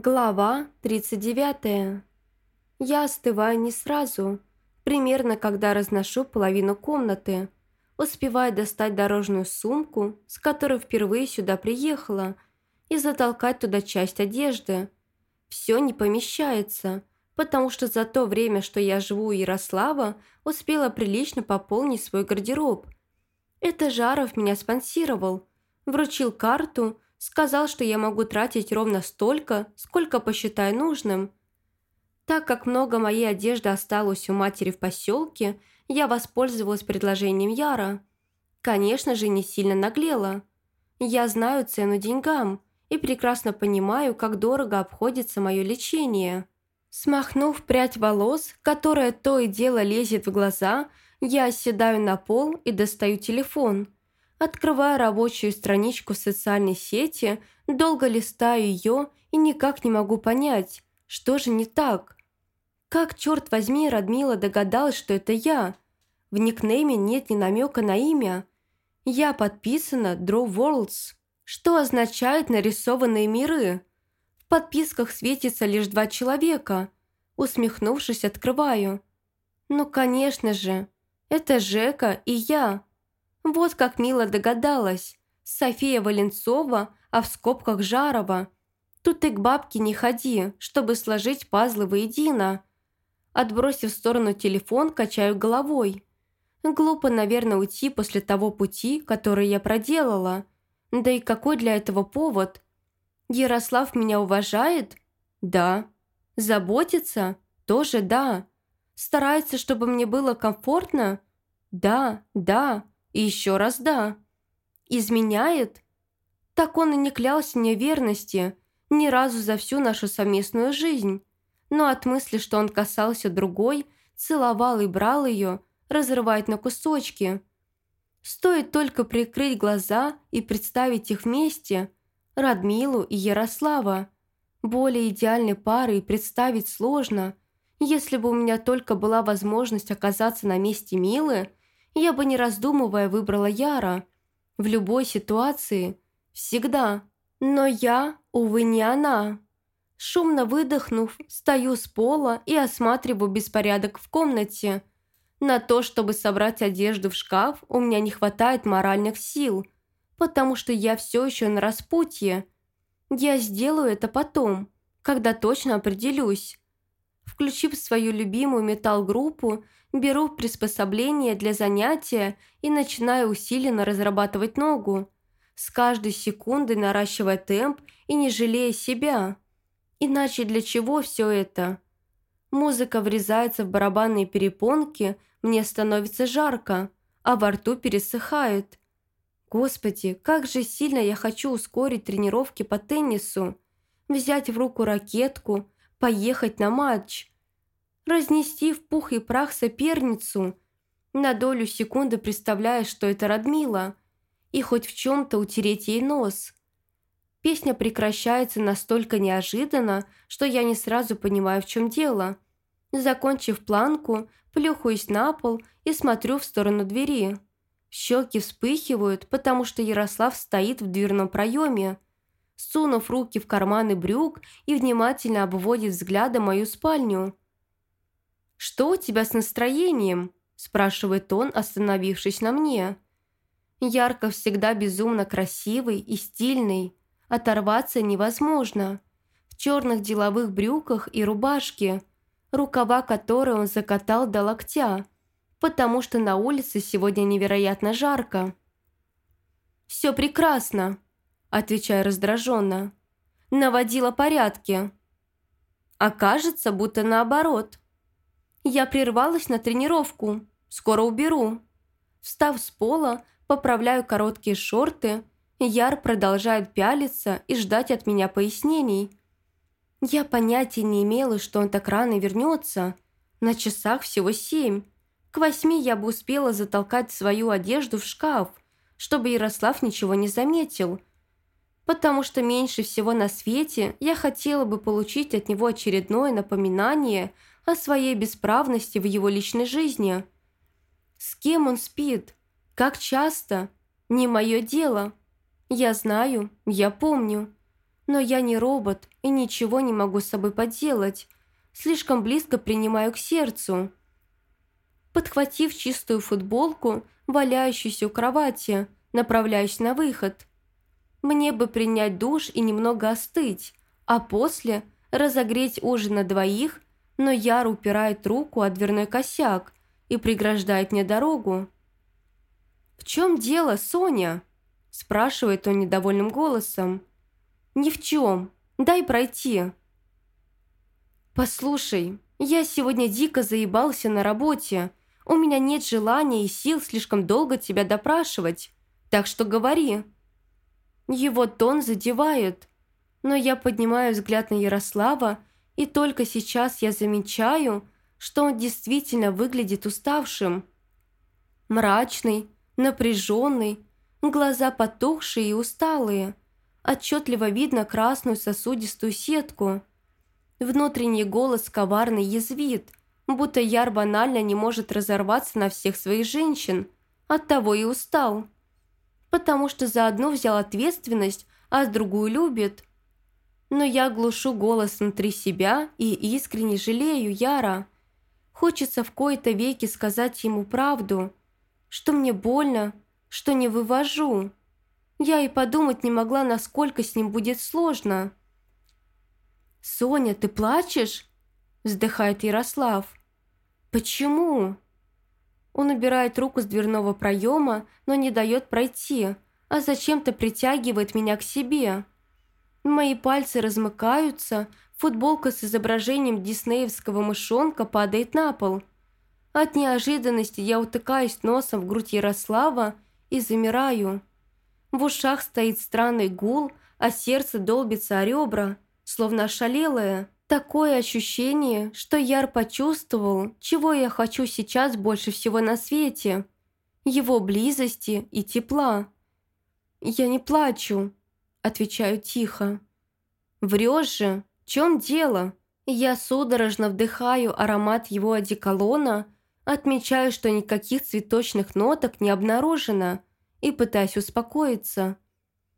Глава 39. Я остываю не сразу, примерно когда разношу половину комнаты. Успеваю достать дорожную сумку, с которой впервые сюда приехала, и затолкать туда часть одежды. Все не помещается, потому что за то время, что я живу у Ярослава, успела прилично пополнить свой гардероб. Это Жаров меня спонсировал, вручил карту – Сказал, что я могу тратить ровно столько, сколько посчитаю нужным. Так как много моей одежды осталось у матери в поселке, я воспользовалась предложением Яра. Конечно же, не сильно наглела. Я знаю цену деньгам и прекрасно понимаю, как дорого обходится мое лечение. Смахнув прядь волос, которая то и дело лезет в глаза, я оседаю на пол и достаю телефон – Открывая рабочую страничку социальной сети, долго листаю ее и никак не могу понять, что же не так. Как, черт возьми, Радмила догадалась, что это я? В никнейме нет ни намека на имя. Я подписана Draw Worlds, что означает «нарисованные миры». В подписках светится лишь два человека. Усмехнувшись, открываю. Ну, конечно же, это Жека и я. Вот как мило догадалась. София Валенцова, а в скобках Жарова. Тут и к бабке не ходи, чтобы сложить пазлы воедино. Отбросив в сторону телефон, качаю головой. Глупо, наверное, уйти после того пути, который я проделала. Да и какой для этого повод? Ярослав меня уважает? Да. Заботится? Тоже да. Старается, чтобы мне было комфортно? Да, да. И еще раз да. Изменяет? Так он и не клялся мне верности ни разу за всю нашу совместную жизнь. Но от мысли, что он касался другой, целовал и брал ее, разрывает на кусочки. Стоит только прикрыть глаза и представить их вместе, Радмилу и Ярослава. Более идеальной пары представить сложно. Если бы у меня только была возможность оказаться на месте Милы – я бы не раздумывая выбрала Яра. В любой ситуации. Всегда. Но я, увы, не она. Шумно выдохнув, стою с пола и осматриваю беспорядок в комнате. На то, чтобы собрать одежду в шкаф, у меня не хватает моральных сил, потому что я все еще на распутье. Я сделаю это потом, когда точно определюсь. Включив свою любимую металл-группу, беру приспособление для занятия и начинаю усиленно разрабатывать ногу, с каждой секундой наращивая темп и не жалея себя. Иначе для чего все это? Музыка врезается в барабанные перепонки, мне становится жарко, а во рту пересыхает. Господи, как же сильно я хочу ускорить тренировки по теннису, взять в руку ракетку, поехать на матч – разнести в пух и прах соперницу, на долю секунды представляя, что это Радмила, и хоть в чем-то утереть ей нос. Песня прекращается настолько неожиданно, что я не сразу понимаю, в чем дело. Закончив планку, плюхаюсь на пол и смотрю в сторону двери. Щеки вспыхивают, потому что Ярослав стоит в дверном проеме, сунув руки в карманы брюк и внимательно обводит взглядом мою спальню. «Что у тебя с настроением?» – спрашивает он, остановившись на мне. Ярко всегда безумно красивый и стильный. Оторваться невозможно. В черных деловых брюках и рубашке, рукава которой он закатал до локтя, потому что на улице сегодня невероятно жарко. «Все прекрасно», – отвечаю раздраженно. «Наводила порядки». А кажется, будто наоборот – я прервалась на тренировку. Скоро уберу. Встав с пола, поправляю короткие шорты. Яр продолжает пялиться и ждать от меня пояснений. Я понятия не имела, что он так рано вернется. На часах всего семь. К восьми я бы успела затолкать свою одежду в шкаф, чтобы Ярослав ничего не заметил. Потому что меньше всего на свете я хотела бы получить от него очередное напоминание – о своей бесправности в его личной жизни. С кем он спит? Как часто? Не мое дело. Я знаю, я помню. Но я не робот и ничего не могу с собой поделать. Слишком близко принимаю к сердцу. Подхватив чистую футболку, валяющуюся у кровати, направляюсь на выход. Мне бы принять душ и немного остыть, а после разогреть ужин на двоих, но Яр упирает руку о дверной косяк и преграждает мне дорогу. «В чем дело, Соня?» – спрашивает он недовольным голосом. «Ни в чем. Дай пройти». «Послушай, я сегодня дико заебался на работе. У меня нет желания и сил слишком долго тебя допрашивать. Так что говори». Его тон задевает, но я поднимаю взгляд на Ярослава, и только сейчас я замечаю, что он действительно выглядит уставшим. Мрачный, напряженный, глаза потухшие и усталые. Отчетливо видно красную сосудистую сетку. Внутренний голос коварный язвит, будто Яр банально не может разорваться на всех своих женщин. Оттого и устал. Потому что за одну взял ответственность, а другую любит. Но я глушу голос внутри себя и искренне жалею Яра. Хочется в кои-то веки сказать ему правду, что мне больно, что не вывожу. Я и подумать не могла, насколько с ним будет сложно. «Соня, ты плачешь?» – вздыхает Ярослав. «Почему?» Он убирает руку с дверного проема, но не дает пройти, а зачем-то притягивает меня к себе. Мои пальцы размыкаются, футболка с изображением диснеевского мышонка падает на пол. От неожиданности я утыкаюсь носом в грудь Ярослава и замираю. В ушах стоит странный гул, а сердце долбится о ребра, словно ошалелое. Такое ощущение, что Яр почувствовал, чего я хочу сейчас больше всего на свете. Его близости и тепла. «Я не плачу», – отвечаю тихо. «Врешь же? В чем дело?» Я судорожно вдыхаю аромат его одеколона, отмечаю, что никаких цветочных ноток не обнаружено, и пытаюсь успокоиться.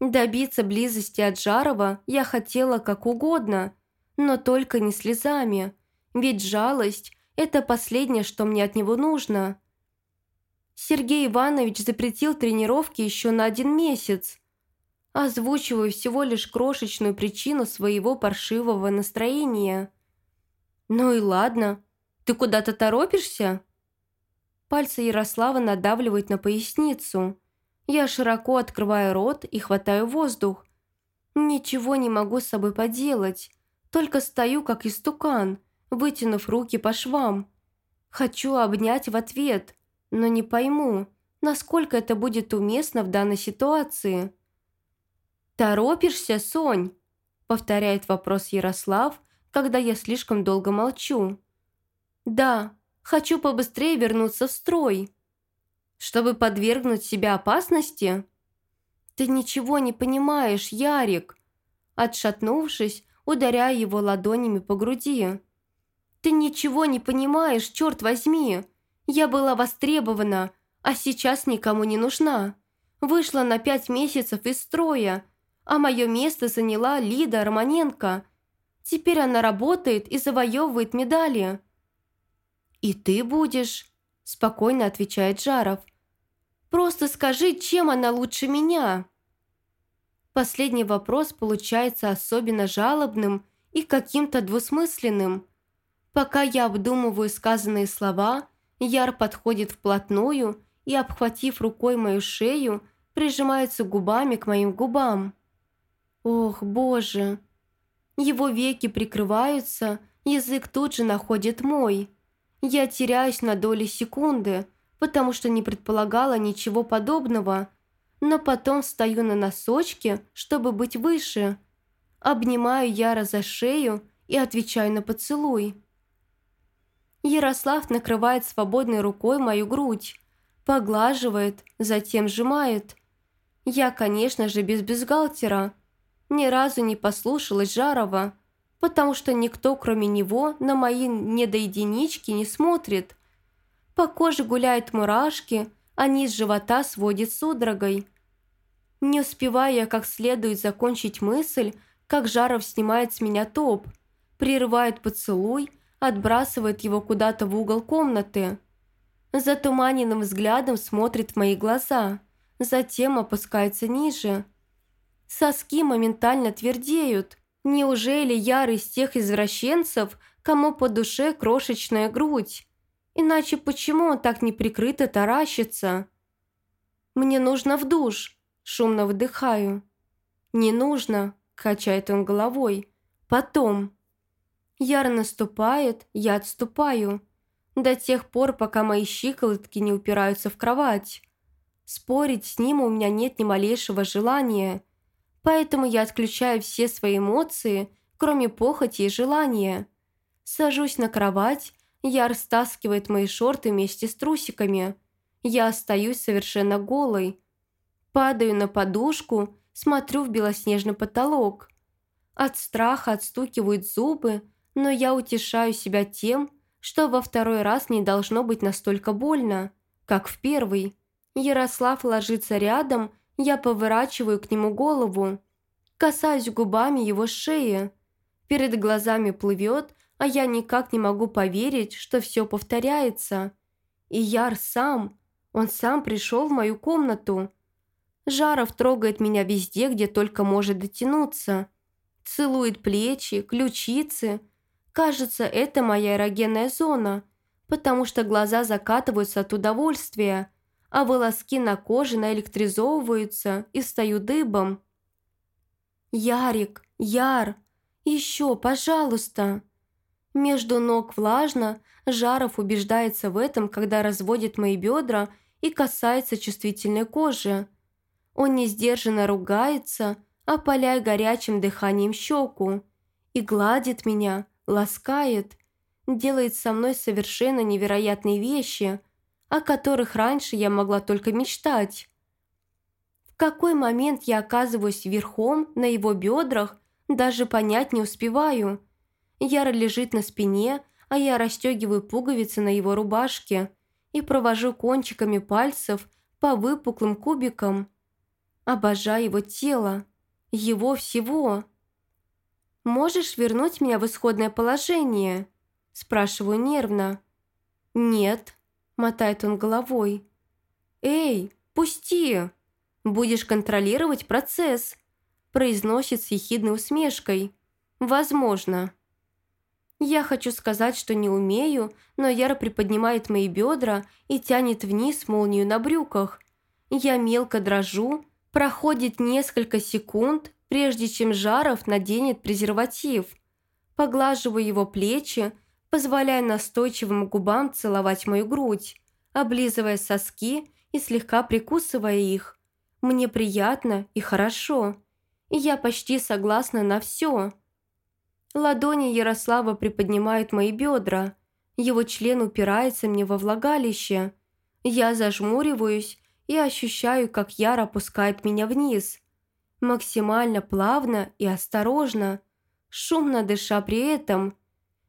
Добиться близости от Жарова я хотела как угодно, но только не слезами, ведь жалость – это последнее, что мне от него нужно. Сергей Иванович запретил тренировки еще на один месяц. Озвучиваю всего лишь крошечную причину своего паршивого настроения. «Ну и ладно. Ты куда-то торопишься?» Пальцы Ярослава надавливают на поясницу. Я широко открываю рот и хватаю воздух. Ничего не могу с собой поделать. Только стою, как истукан, вытянув руки по швам. Хочу обнять в ответ, но не пойму, насколько это будет уместно в данной ситуации. «Торопишься, Сонь?» – повторяет вопрос Ярослав, когда я слишком долго молчу. «Да, хочу побыстрее вернуться в строй» чтобы подвергнуть себя опасности? Ты ничего не понимаешь, Ярик. Отшатнувшись, ударяя его ладонями по груди. Ты ничего не понимаешь, черт возьми. Я была востребована, а сейчас никому не нужна. Вышла на пять месяцев из строя, а мое место заняла Лида Романенко. Теперь она работает и завоевывает медали. «И ты будешь», – спокойно отвечает Жаров. Просто скажи, чем она лучше меня?» Последний вопрос получается особенно жалобным и каким-то двусмысленным. Пока я обдумываю сказанные слова, Яр подходит вплотную и, обхватив рукой мою шею, прижимается губами к моим губам. Ох, боже! Его веки прикрываются, язык тут же находит мой. Я теряюсь на доли секунды – потому что не предполагала ничего подобного, но потом встаю на носочки, чтобы быть выше. Обнимаю Яра за шею и отвечаю на поцелуй. Ярослав накрывает свободной рукой мою грудь, поглаживает, затем сжимает. Я, конечно же, без бюстгальтера. Ни разу не послушалась Жарова, потому что никто, кроме него, на мои недоединички не смотрит – по коже гуляют мурашки, а низ живота сводит судорогой. Не успевая я как следует закончить мысль, как Жаров снимает с меня топ, прерывает поцелуй, отбрасывает его куда-то в угол комнаты. Затуманенным взглядом смотрит в мои глаза, затем опускается ниже. Соски моментально твердеют. Неужели Яр из тех извращенцев, кому по душе крошечная грудь? Иначе почему он так неприкрыто таращится? «Мне нужно в душ», – шумно вдыхаю. «Не нужно», – качает он головой. «Потом». Яр наступает, я отступаю. До тех пор, пока мои щиколотки не упираются в кровать. Спорить с ним у меня нет ни малейшего желания. Поэтому я отключаю все свои эмоции, кроме похоти и желания. Сажусь на кровать я растаскивает мои шорты вместе с трусиками. Я остаюсь совершенно голой. Падаю на подушку, смотрю в белоснежный потолок. От страха отстукивают зубы, но я утешаю себя тем, что во второй раз не должно быть настолько больно, как в первый. Ярослав ложится рядом, я поворачиваю к нему голову. Касаюсь губами его шеи. Перед глазами плывет, а я никак не могу поверить, что все повторяется. И Яр сам, он сам пришел в мою комнату. Жаров трогает меня везде, где только может дотянуться. Целует плечи, ключицы. Кажется, это моя эрогенная зона, потому что глаза закатываются от удовольствия, а волоски на коже наэлектризовываются и встают дыбом. «Ярик, Яр, еще, пожалуйста!» Между ног влажно, Жаров убеждается в этом, когда разводит мои бедра и касается чувствительной кожи. Он несдержанно ругается, опаляя горячим дыханием щеку, и гладит меня, ласкает, делает со мной совершенно невероятные вещи, о которых раньше я могла только мечтать. В какой момент я оказываюсь верхом на его бедрах, даже понять не успеваю – Яра лежит на спине, а я расстегиваю пуговицы на его рубашке и провожу кончиками пальцев по выпуклым кубикам. Обожаю его тело, его всего. «Можешь вернуть меня в исходное положение?» Спрашиваю нервно. «Нет», — мотает он головой. «Эй, пусти! Будешь контролировать процесс», произносит с ехидной усмешкой. «Возможно». Я хочу сказать, что не умею, но Яра приподнимает мои бедра и тянет вниз молнию на брюках. Я мелко дрожу, проходит несколько секунд, прежде чем Жаров наденет презерватив. Поглаживаю его плечи, позволяя настойчивым губам целовать мою грудь, облизывая соски и слегка прикусывая их. Мне приятно и хорошо. И я почти согласна на все. Ладони Ярослава приподнимают мои бедра. Его член упирается мне во влагалище. Я зажмуриваюсь и ощущаю, как Яр опускает меня вниз. Максимально плавно и осторожно, шумно дыша при этом.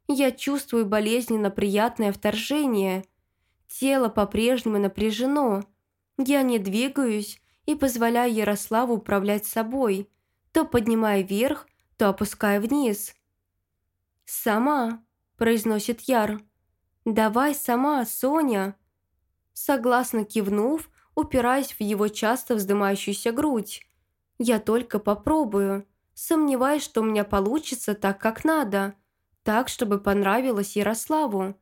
Я чувствую болезненно приятное вторжение. Тело по-прежнему напряжено. Я не двигаюсь и позволяю Ярославу управлять собой, то поднимая вверх, то опуская вниз. «Сама», – произносит Яр. «Давай сама, Соня». Согласно кивнув, упираясь в его часто вздымающуюся грудь. «Я только попробую. Сомневаюсь, что у меня получится так, как надо. Так, чтобы понравилось Ярославу.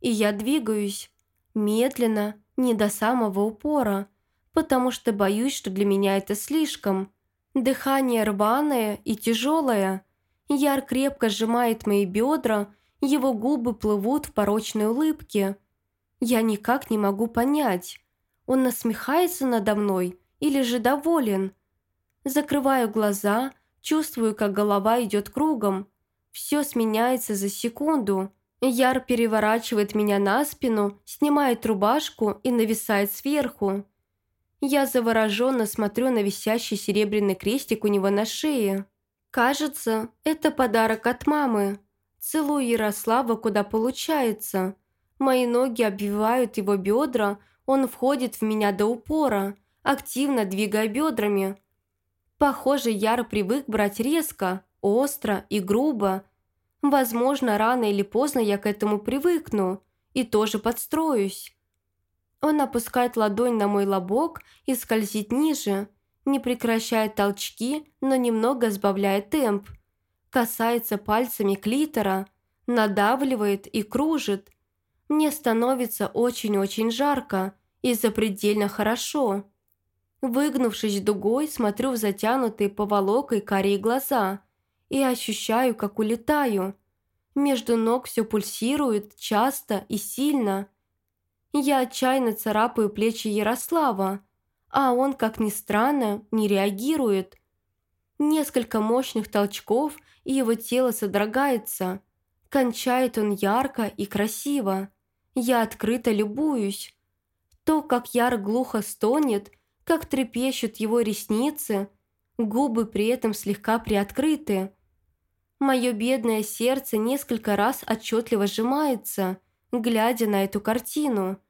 И я двигаюсь. Медленно, не до самого упора, потому что боюсь, что для меня это слишком. Дыхание рваное и тяжелое – Яр крепко сжимает мои бедра, его губы плывут в порочной улыбке. Я никак не могу понять, он насмехается надо мной или же доволен. Закрываю глаза, чувствую, как голова идет кругом. Все сменяется за секунду. Яр переворачивает меня на спину, снимает рубашку и нависает сверху. Я завороженно смотрю на висящий серебряный крестик у него на шее. Кажется, это подарок от мамы. Целую Ярослава, куда получается. Мои ноги обвивают его бедра, он входит в меня до упора, активно двигая бедрами. Похоже, Яр привык брать резко, остро и грубо. Возможно, рано или поздно я к этому привыкну и тоже подстроюсь. Он опускает ладонь на мой лобок и скользит ниже, не прекращает толчки, но немного сбавляет темп. Касается пальцами клитора, надавливает и кружит. Мне становится очень-очень жарко и запредельно хорошо. Выгнувшись дугой, смотрю в затянутые поволокой карие глаза и ощущаю, как улетаю. Между ног все пульсирует часто и сильно. Я отчаянно царапаю плечи Ярослава, а он, как ни странно, не реагирует. Несколько мощных толчков, и его тело содрогается. Кончает он ярко и красиво. Я открыто любуюсь. То, как Яр глухо стонет, как трепещут его ресницы, губы при этом слегка приоткрыты. Мое бедное сердце несколько раз отчетливо сжимается, глядя на эту картину.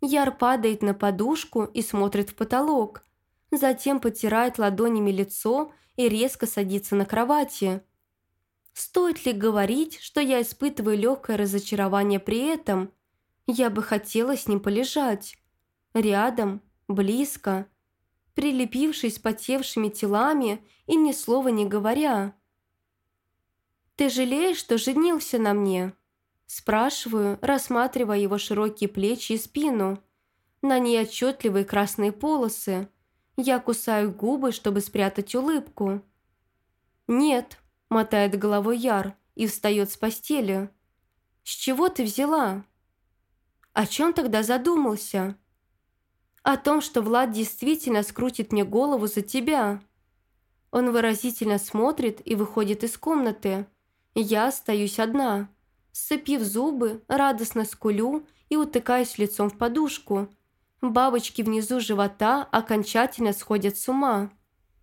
Яр падает на подушку и смотрит в потолок, затем потирает ладонями лицо и резко садится на кровати. Стоит ли говорить, что я испытываю легкое разочарование при этом? Я бы хотела с ним полежать. Рядом, близко, прилепившись потевшими телами и ни слова не говоря. «Ты жалеешь, что женился на мне?» Спрашиваю, рассматривая его широкие плечи и спину. На ней отчетливые красные полосы. Я кусаю губы, чтобы спрятать улыбку. «Нет», – мотает головой Яр и встает с постели. «С чего ты взяла?» «О чем тогда задумался?» о том, что Влад действительно скрутит мне голову за тебя. Он выразительно смотрит и выходит из комнаты. Я остаюсь одна. Сцепив зубы, радостно скулю и утыкаюсь лицом в подушку. Бабочки внизу живота окончательно сходят с ума.